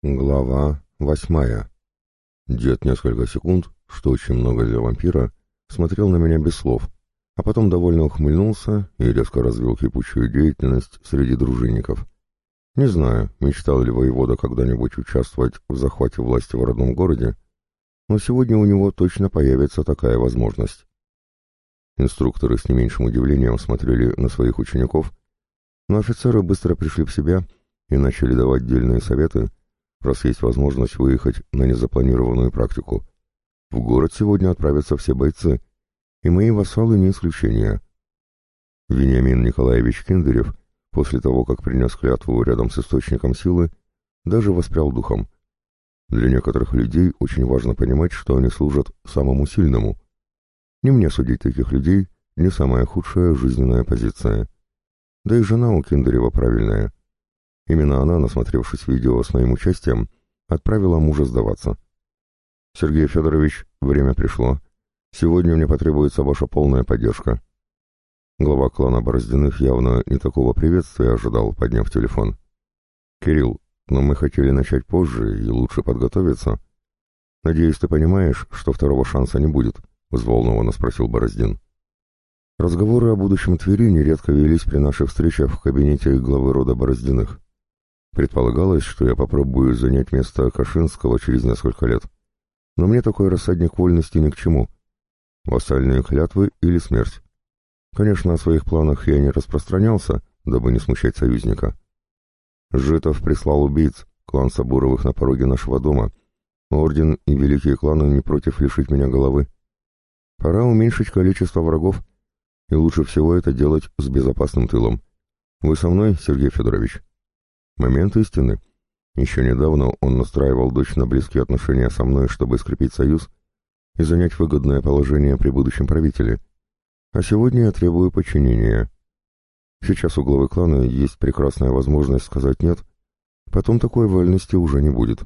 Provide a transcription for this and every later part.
Глава восьмая. Дед несколько секунд, что очень много для вампира, смотрел на меня без слов, а потом довольно ухмыльнулся и резко развил кипучую деятельность среди дружинников. Не знаю, мечтал ли воевода когда-нибудь участвовать в захвате власти в родном городе, но сегодня у него точно появится такая возможность. Инструкторы с не меньшим удивлением смотрели на своих учеников, но офицеры быстро пришли в себя и начали давать дельные советы, раз есть возможность выехать на незапланированную практику. В город сегодня отправятся все бойцы, и мои вассалы не исключение. Вениамин Николаевич Киндерев, после того, как принес клятву рядом с источником силы, даже воспрял духом. Для некоторых людей очень важно понимать, что они служат самому сильному. Не мне судить таких людей, не самая худшая жизненная позиция. Да и жена у Киндерева правильная — Именно она, насмотревшись видео с моим участием, отправила мужа сдаваться. «Сергей Федорович, время пришло. Сегодня мне потребуется ваша полная поддержка». Глава клана Бороздиных явно не такого приветствия ожидал, подняв телефон. «Кирилл, но мы хотели начать позже и лучше подготовиться. Надеюсь, ты понимаешь, что второго шанса не будет?» — взволнованно спросил Бороздин. Разговоры о будущем Твери нередко велись при наших встречах в кабинете главы рода Бороздиных. Предполагалось, что я попробую занять место Кашинского через несколько лет. Но мне такой рассадник вольности ни к чему. Вассальные клятвы или смерть. Конечно, о своих планах я не распространялся, дабы не смущать союзника. Житов прислал убийц, клан Сабуровых на пороге нашего дома. Орден и великие кланы не против лишить меня головы. Пора уменьшить количество врагов, и лучше всего это делать с безопасным тылом. Вы со мной, Сергей Федорович?» Момент истины. Еще недавно он настраивал дочь на близкие отношения со мной, чтобы скрепить союз и занять выгодное положение при будущем правителе. А сегодня я требую подчинения. Сейчас у главы клана есть прекрасная возможность сказать «нет», потом такой вольности уже не будет.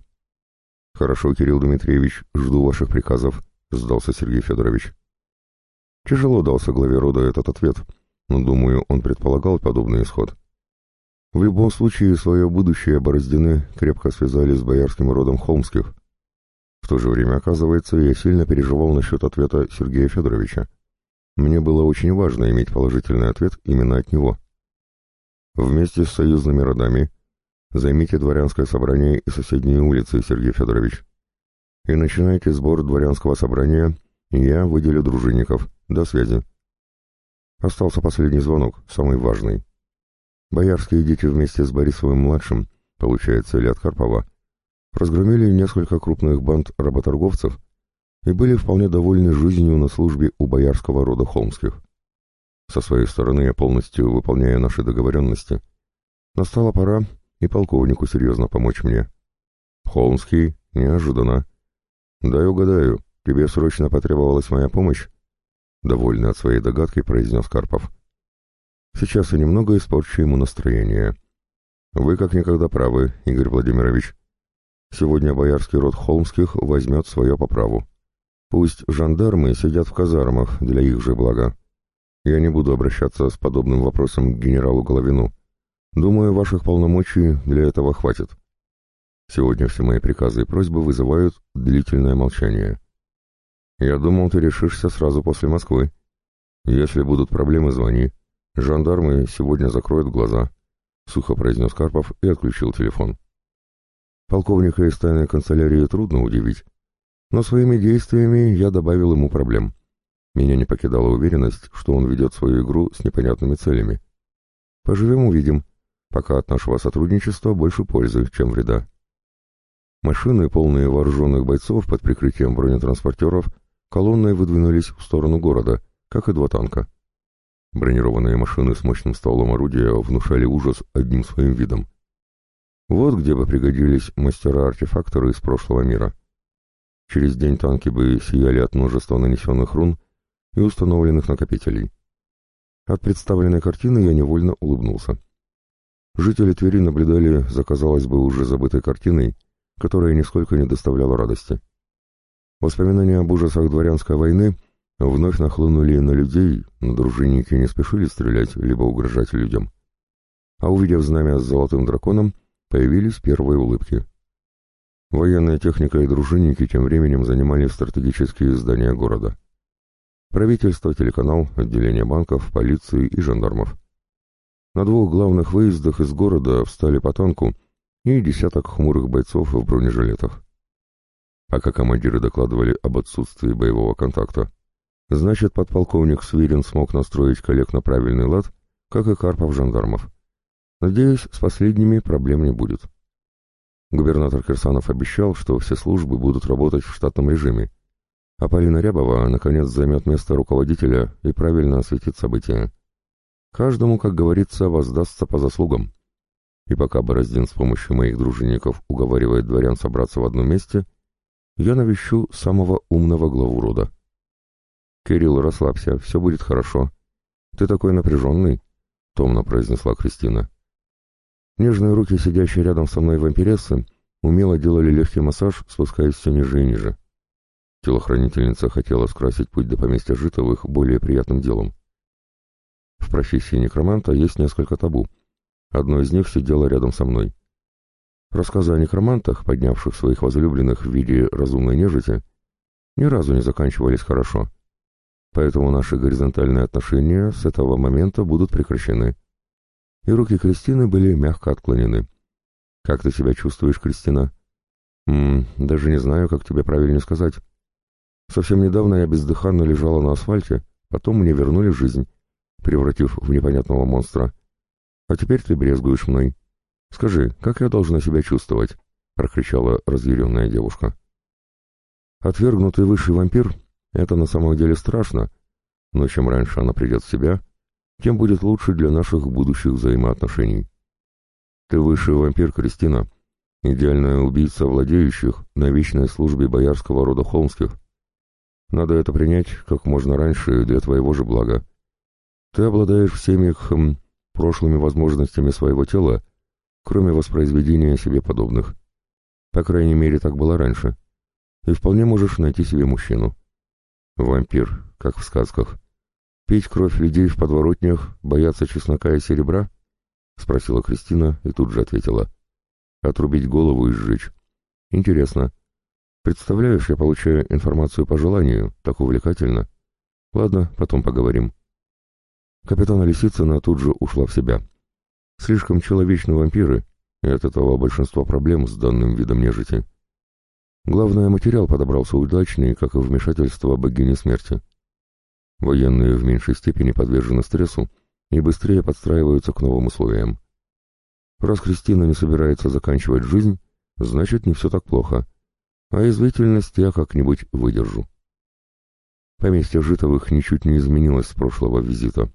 «Хорошо, Кирилл Дмитриевич, жду ваших приказов», — сдался Сергей Федорович. Тяжело дался главе рода этот ответ, но, думаю, он предполагал подобный исход. В любом случае, свое будущее Бороздины крепко связали с боярским родом Холмских. В то же время, оказывается, я сильно переживал насчет ответа Сергея Федоровича. Мне было очень важно иметь положительный ответ именно от него. Вместе с союзными родами займите дворянское собрание и соседние улицы, Сергей Федорович. И начинайте сбор дворянского собрания, я выделю дружинников. До связи. Остался последний звонок, самый важный. Боярские дети вместе с Борисовым-младшим, получается, или от Карпова, разгромили несколько крупных банд работорговцев и были вполне довольны жизнью на службе у боярского рода Холмских. Со своей стороны я полностью выполняю наши договоренности. Настала пора и полковнику серьезно помочь мне. Холмский, неожиданно. Дай угадаю, тебе срочно потребовалась моя помощь? Довольный от своей догадки, произнес Карпов. Сейчас я немного испорчу ему настроение. Вы как никогда правы, Игорь Владимирович. Сегодня боярский род Холмских возьмет свое по праву. Пусть жандармы сидят в казармах для их же блага. Я не буду обращаться с подобным вопросом к генералу Головину. Думаю, ваших полномочий для этого хватит. Сегодня все мои приказы и просьбы вызывают длительное молчание. Я думал, ты решишься сразу после Москвы. Если будут проблемы, звони. «Жандармы сегодня закроют глаза», — сухо произнес Карпов и отключил телефон. Полковника из тайной канцелярии трудно удивить, но своими действиями я добавил ему проблем. Меня не покидала уверенность, что он ведет свою игру с непонятными целями. Поживем-увидим, пока от нашего сотрудничества больше пользы, чем вреда. Машины, полные вооруженных бойцов под прикрытием бронетранспортеров, колонной выдвинулись в сторону города, как и два танка. Бронированные машины с мощным стволом орудия внушали ужас одним своим видом. Вот где бы пригодились мастера-артефакторы из прошлого мира. Через день танки бы сияли от множества нанесенных рун и установленных накопителей. От представленной картины я невольно улыбнулся. Жители Твери наблюдали за, казалось бы, уже забытой картиной, которая нисколько не доставляла радости. Воспоминания об ужасах дворянской войны — вновь нахлынули на людей, но дружинники не спешили стрелять либо угрожать людям. А увидев знамя с золотым драконом, появились первые улыбки. Военная техника и дружинники тем временем занимали стратегические здания города. Правительство, телеканал, отделение банков, полиции и жандармов. На двух главных выездах из города встали по танку и десяток хмурых бойцов в бронежилетах. Пока командиры докладывали об отсутствии боевого контакта, значит, подполковник Свирин смог настроить коллег на правильный лад, как и Карпов жандармов. Надеюсь, с последними проблем не будет. Губернатор Кирсанов обещал, что все службы будут работать в штатном режиме, а Полина Рябова, наконец, займет место руководителя и правильно осветит события. Каждому, как говорится, воздастся по заслугам. И пока Бороздин с помощью моих дружинников уговаривает дворян собраться в одном месте, я навещу самого умного главу рода. «Кирилл, расслабься, все будет хорошо. Ты такой напряженный», — томно произнесла Кристина. Нежные руки, сидящие рядом со мной вампирессы, умело делали легкий массаж, спускаясь все ниже и ниже. Телохранительница хотела скрасить путь до поместья Житовых более приятным делом. В профессии некроманта есть несколько табу. Одно из них сидело рядом со мной. Рассказы о некромантах, поднявших своих возлюбленных в виде разумной нежити, ни разу не заканчивались хорошо. Поэтому наши горизонтальные отношения с этого момента будут прекращены. И руки Кристины были мягко отклонены. «Как ты себя чувствуешь, Кристина?» «Ммм, даже не знаю, как тебе правильно сказать. Совсем недавно я бездыханно лежала на асфальте, потом мне вернули жизнь, превратив в непонятного монстра. А теперь ты брезгуешь мной. Скажи, как я должна себя чувствовать?» — прокричала разъяренная девушка. Отвергнутый высший вампир — это на самом деле страшно, но чем раньше она придет в себя, тем будет лучше для наших будущих взаимоотношений. Ты высший вампир, Кристина, идеальная убийца владеющих на вечной службе боярского рода Холмских. Надо это принять как можно раньше для твоего же блага. Ты обладаешь всеми хм, прошлыми возможностями своего тела, кроме воспроизведения себе подобных. По крайней мере, так было раньше. И вполне можешь найти себе мужчину. Вампир, как в сказках. Пить кровь людей в подворотнях, бояться чеснока и серебра? Спросила Кристина и тут же ответила. Отрубить голову и сжечь. Интересно. Представляешь, я получаю информацию по желанию, так увлекательно. Ладно, потом поговорим. Капитана Лисицына тут же ушла в себя. Слишком человечны вампиры, и от этого большинство проблем с данным видом нежити. Главное, материал подобрался удачный, как и вмешательство богини смерти. Военные в меньшей степени подвержены стрессу и быстрее подстраиваются к новым условиям. Раз Кристина не собирается заканчивать жизнь, значит, не все так плохо. А извительность я как-нибудь выдержу. Поместье Житовых ничуть не изменилось с прошлого визита.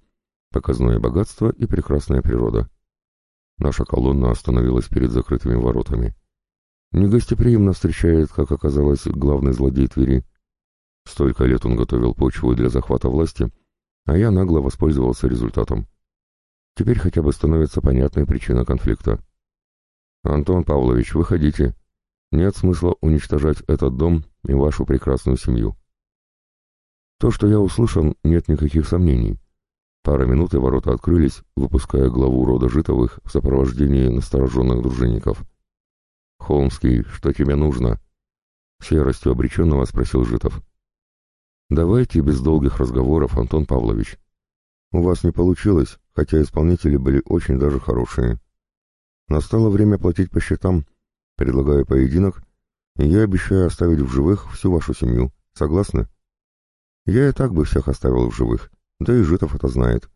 Показное богатство и прекрасная природа. Наша колонна остановилась перед закрытыми воротами. Негостеприимно встречает, как оказалось, главный злодей Твери. Столько лет он готовил почву для захвата власти, а я нагло воспользовался результатом. Теперь хотя бы становится понятной причина конфликта. «Антон Павлович, выходите. Нет смысла уничтожать этот дом и вашу прекрасную семью». То, что я услышан, нет никаких сомнений. Пара минут и ворота открылись, выпуская главу рода Житовых в сопровождении настороженных дружинников. «Холмский, что тебе нужно?» С яростью обреченного спросил Житов. «Давайте без долгих разговоров, Антон Павлович. У вас не получилось, хотя исполнители были очень даже хорошие. Настало время платить по счетам. Предлагаю поединок, и я обещаю оставить в живых всю вашу семью. Согласны?» «Я и так бы всех оставил в живых, да и Житов это знает.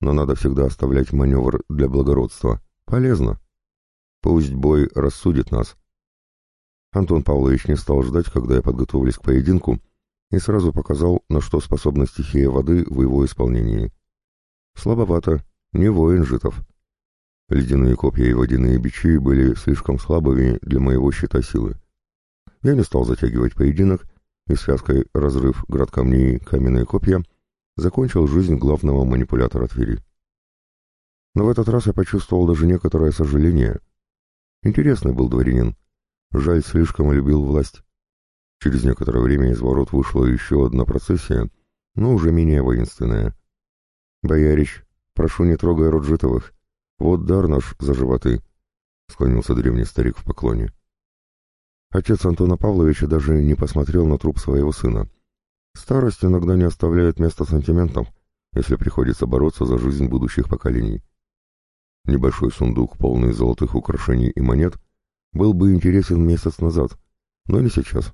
Но надо всегда оставлять маневр для благородства. Полезно. Пусть бой рассудит нас. Антон Павлович не стал ждать, когда я подготовлюсь к поединку, и сразу показал, на что способна стихия воды в его исполнении. Слабовато, не воин Житов. Ледяные копья и водяные бичи были слишком слабыми для моего щита силы. Я не стал затягивать поединок, и связкой разрыв град камней, каменные копья — закончил жизнь главного манипулятора Твери. Но в этот раз я почувствовал даже некоторое сожаление. Интересный был дворянин. Жаль, слишком любил власть. Через некоторое время из ворот вышла еще одна процессия, но уже менее воинственная. «Боярич, прошу, не трогай род Житовых. Вот дар наш за животы», — склонился древний старик в поклоне. Отец Антона Павловича даже не посмотрел на труп своего сына. Старость иногда не оставляет места сантиментам, если приходится бороться за жизнь будущих поколений. Небольшой сундук, полный золотых украшений и монет, был бы интересен месяц назад, но не сейчас.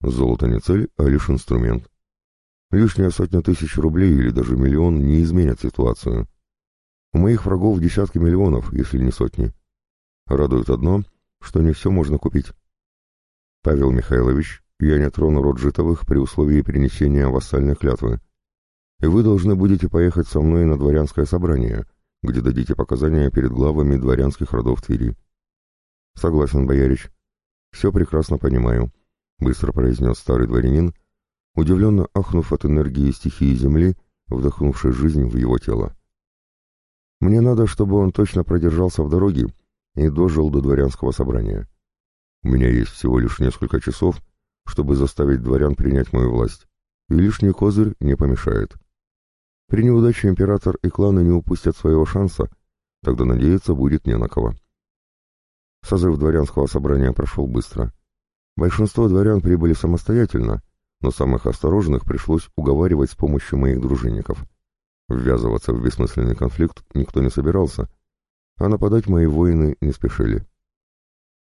Золото не цель, а лишь инструмент. Лишняя сотня тысяч рублей или даже миллион не изменят ситуацию. У моих врагов десятки миллионов, если не сотни. Радует одно, что не все можно купить. Павел Михайлович, я не трону род Житовых при условии принесения вассальной клятвы. И вы должны будете поехать со мной на дворянское собрание, где дадите показания перед главами дворянских родов Твери. Согласен, боярич. Все прекрасно понимаю, — быстро произнес старый дворянин, удивленно ахнув от энергии стихии земли, вдохнувшей жизнь в его тело. Мне надо, чтобы он точно продержался в дороге и дожил до дворянского собрания. У меня есть всего лишь несколько часов, чтобы заставить дворян принять мою власть, и лишний козырь не помешает. При неудаче император и кланы не упустят своего шанса, тогда надеяться будет не на кого. Созыв дворянского собрания прошел быстро. Большинство дворян прибыли самостоятельно, но самых осторожных пришлось уговаривать с помощью моих дружинников. Ввязываться в бессмысленный конфликт никто не собирался, а нападать мои воины не спешили.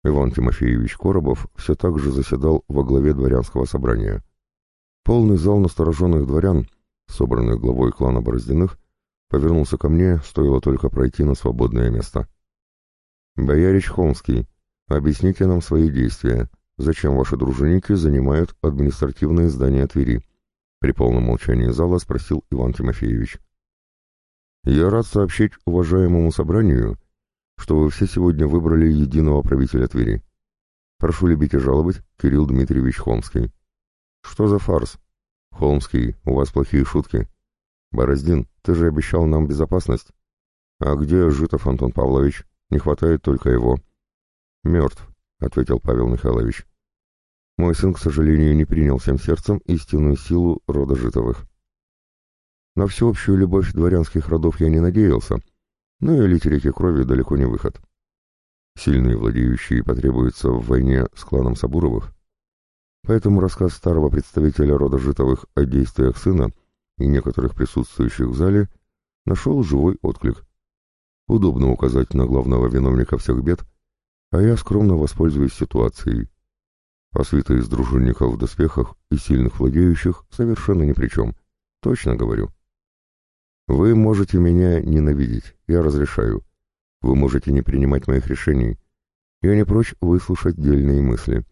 Иван Тимофеевич Коробов все так же заседал во главе дворянского собрания. Полный зал настороженных дворян, собранных главой клана Бороздиных, повернулся ко мне, стоило только пройти на свободное место. «Боярич Холмский, объясните нам свои действия. Зачем ваши дружинники занимают административные здания Твери?» При полном молчании зала спросил Иван Тимофеевич. «Я рад сообщить уважаемому собранию, что вы все сегодня выбрали единого правителя Твери. Прошу любить и жаловать, Кирилл Дмитриевич Холмский. Что за фарс? Холмский, у вас плохие шутки. Бороздин, ты же обещал нам безопасность. А где Житов Антон Павлович? Не хватает только его. Мертв, ответил Павел Михайлович. Мой сын, к сожалению, не принял всем сердцем истинную силу рода Житовых. На всеобщую любовь дворянских родов я не надеялся, но и лить реки крови далеко не выход. Сильные владеющие потребуются в войне с кланом Сабуровых. Поэтому рассказ старого представителя рода Житовых о действиях сына и некоторых присутствующих в зале нашел живой отклик. Удобно указать на главного виновника всех бед, а я скромно воспользуюсь ситуацией. А свита из дружинников в доспехах и сильных владеющих совершенно ни при чем. Точно говорю. Вы можете меня ненавидеть, я разрешаю. Вы можете не принимать моих решений. Я не прочь выслушать дельные мысли.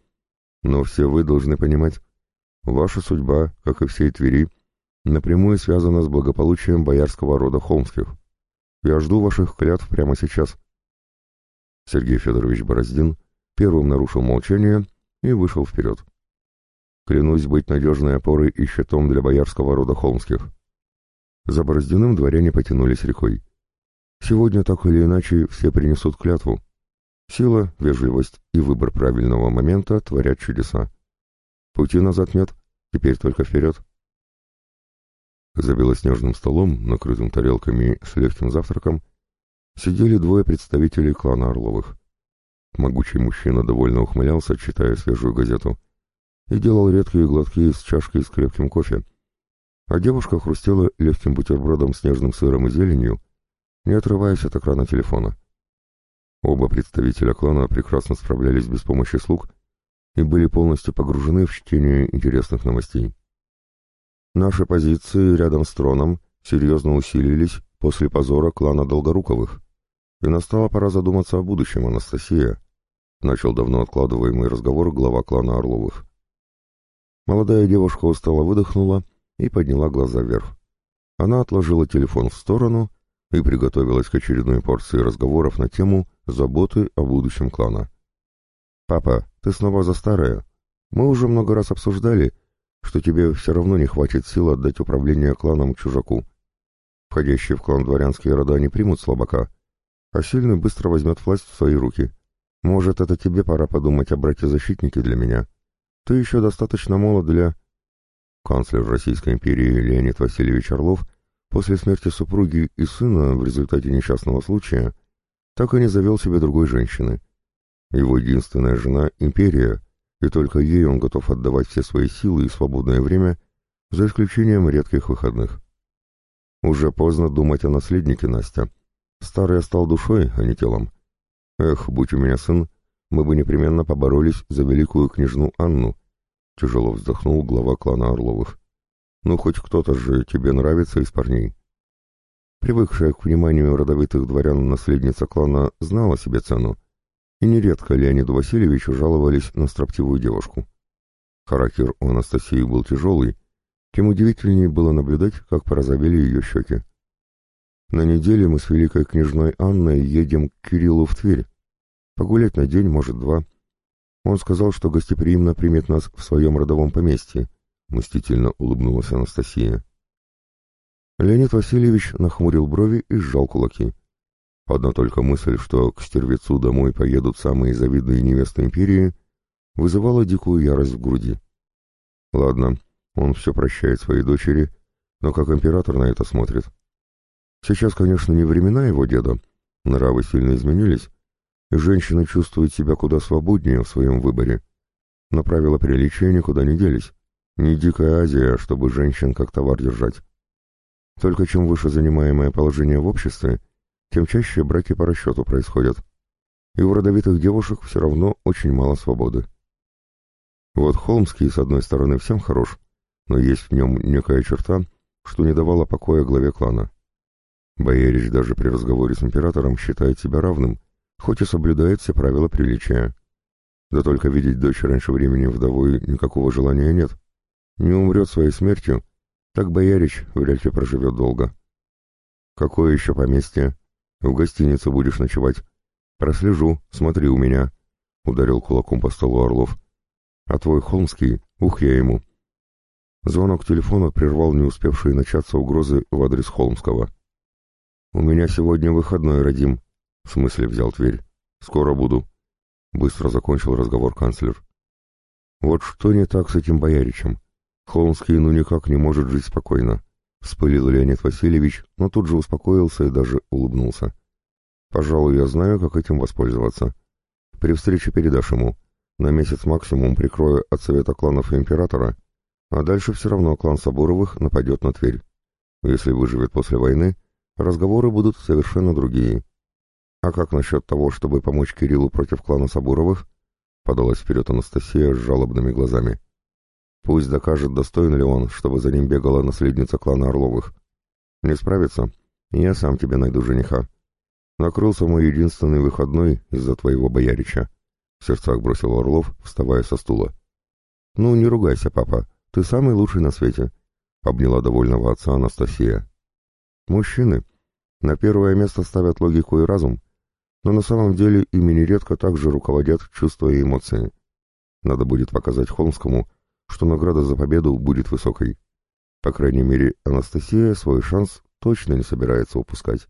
Но все вы должны понимать, ваша судьба, как и всей Твери, напрямую связана с благополучием боярского рода Холмских. Я жду ваших клятв прямо сейчас. Сергей Федорович Бороздин первым нарушил молчание и вышел вперед. Клянусь быть надежной опорой и щитом для боярского рода Холмских. За Бороздиным дворяне потянулись рекой. Сегодня так или иначе все принесут клятву. Сила, вежливость и выбор правильного момента творят чудеса. Пути назад нет, теперь только вперед. За белоснежным столом, накрытым тарелками с легким завтраком, сидели двое представителей клана Орловых. Могучий мужчина довольно ухмылялся, читая свежую газету, и делал редкие глотки с чашкой с крепким кофе, а девушка хрустела легким бутербродом с нежным сыром и зеленью, не отрываясь от экрана телефона. Оба представителя клана прекрасно справлялись без помощи слуг и были полностью погружены в чтение интересных новостей. Наши позиции рядом с троном серьезно усилились после позора клана Долгоруковых, и настала пора задуматься о будущем, Анастасия, начал давно откладываемый разговор глава клана Орловых. Молодая девушка устало выдохнула и подняла глаза вверх. Она отложила телефон в сторону и приготовилась к очередной порции разговоров на тему заботы о будущем клана. «Папа, ты снова за старое. Мы уже много раз обсуждали, что тебе все равно не хватит сил отдать управление кланом чужаку. Входящие в клан дворянские рода не примут слабака, а сильный быстро возьмет власть в свои руки. Может, это тебе пора подумать о брате-защитнике для меня. Ты еще достаточно молод для...» Канцлер Российской империи Леонид Васильевич Орлов после смерти супруги и сына в результате несчастного случая так и не завел себе другой женщины. Его единственная жена — империя, и только ей он готов отдавать все свои силы и свободное время, за исключением редких выходных. Уже поздно думать о наследнике Настя. Старый стал душой, а не телом. Эх, будь у меня сын, мы бы непременно поборолись за великую княжну Анну, тяжело вздохнул глава клана Орловых. Ну, хоть кто-то же тебе нравится из парней. Привыкшая к вниманию родовитых дворян наследница клана знала себе цену, и нередко Леониду Васильевичу жаловались на строптивую девушку. Характер у Анастасии был тяжелый, тем удивительнее было наблюдать, как порозовели ее щеки. На неделе мы с великой княжной Анной едем к Кириллу в Тверь. Погулять на день, может, два. Он сказал, что гостеприимно примет нас в своем родовом поместье, — мстительно улыбнулась Анастасия. Леонид Васильевич нахмурил брови и сжал кулаки. Одна только мысль, что к стервецу домой поедут самые завидные невесты империи, вызывала дикую ярость в груди. Ладно, он все прощает своей дочери, но как император на это смотрит. Сейчас, конечно, не времена его деда, нравы сильно изменились, и женщины чувствуют себя куда свободнее в своем выборе. Но правила приличия никуда не делись. Не дикая Азия, чтобы женщин как товар держать. Только чем выше занимаемое положение в обществе, тем чаще браки по расчету происходят. И у родовитых девушек все равно очень мало свободы. Вот Холмский, с одной стороны, всем хорош, но есть в нем некая черта, что не давала покоя главе клана. Боярич даже при разговоре с императором считает себя равным, хоть и соблюдает все правила приличия. Да только видеть дочь раньше времени вдовой никакого желания нет. Не умрет своей смертью, так боярич вряд ли проживет долго. Какое еще поместье? В гостинице будешь ночевать. Прослежу, смотри у меня, — ударил кулаком по столу Орлов. А твой Холмский, ух я ему. Звонок телефона прервал не успевшие начаться угрозы в адрес Холмского. «У меня сегодня выходной, Радим», — в смысле взял Тверь. «Скоро буду», — быстро закончил разговор канцлер. «Вот что не так с этим бояричем? Холмский ну никак не может жить спокойно. Вспылил Леонид Васильевич, но тут же успокоился и даже улыбнулся. «Пожалуй, я знаю, как этим воспользоваться. При встрече передашь ему. На месяц максимум прикрою от совета кланов императора, а дальше все равно клан Сабуровых нападет на Тверь. Если выживет после войны, разговоры будут совершенно другие. А как насчет того, чтобы помочь Кириллу против клана Сабуровых?» Подалась вперед Анастасия с жалобными глазами. Пусть докажет, достоин ли он, чтобы за ним бегала наследница клана Орловых. Не справится, я сам тебе найду жениха. Накрылся мой единственный выходной из-за твоего боярича. В сердцах бросил Орлов, вставая со стула. Ну, не ругайся, папа, ты самый лучший на свете. Обняла довольного отца Анастасия. Мужчины на первое место ставят логику и разум, но на самом деле ими нередко также руководят чувства и эмоции. Надо будет показать Холмскому, что награда за победу будет высокой. По крайней мере, Анастасия свой шанс точно не собирается упускать.